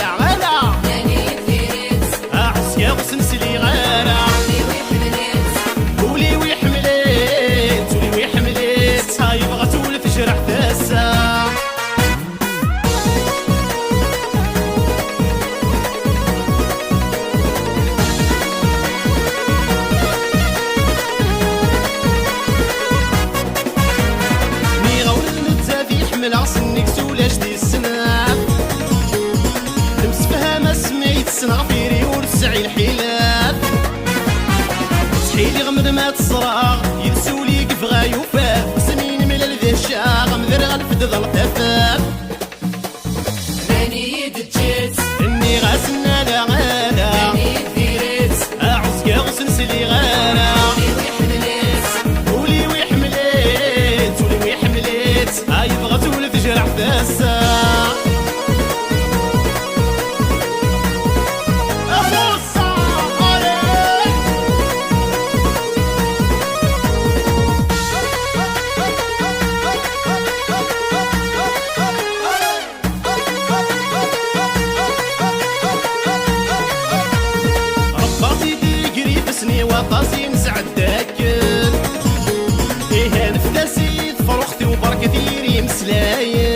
غلا غلا. أعس يا غسن سلي ولي ويحملت ولي هاي بغت ولف جرح ثسا مي غول يحمل عصن سنافيري ورسعي الحلال صحيلي غمد ما تصراغ بسني وطاسي نسعد داكل إيه نفتاسي فروختي وبركة ديري مسلاك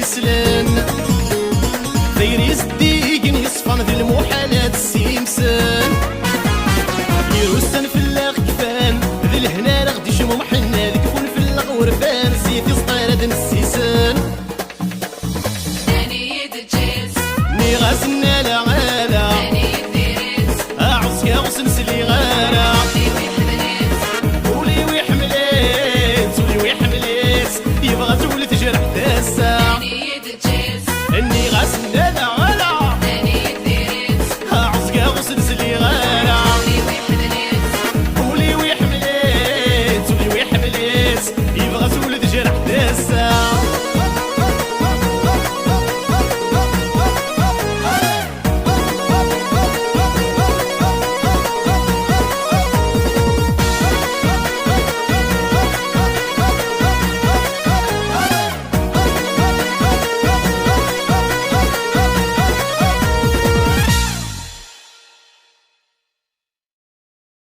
misli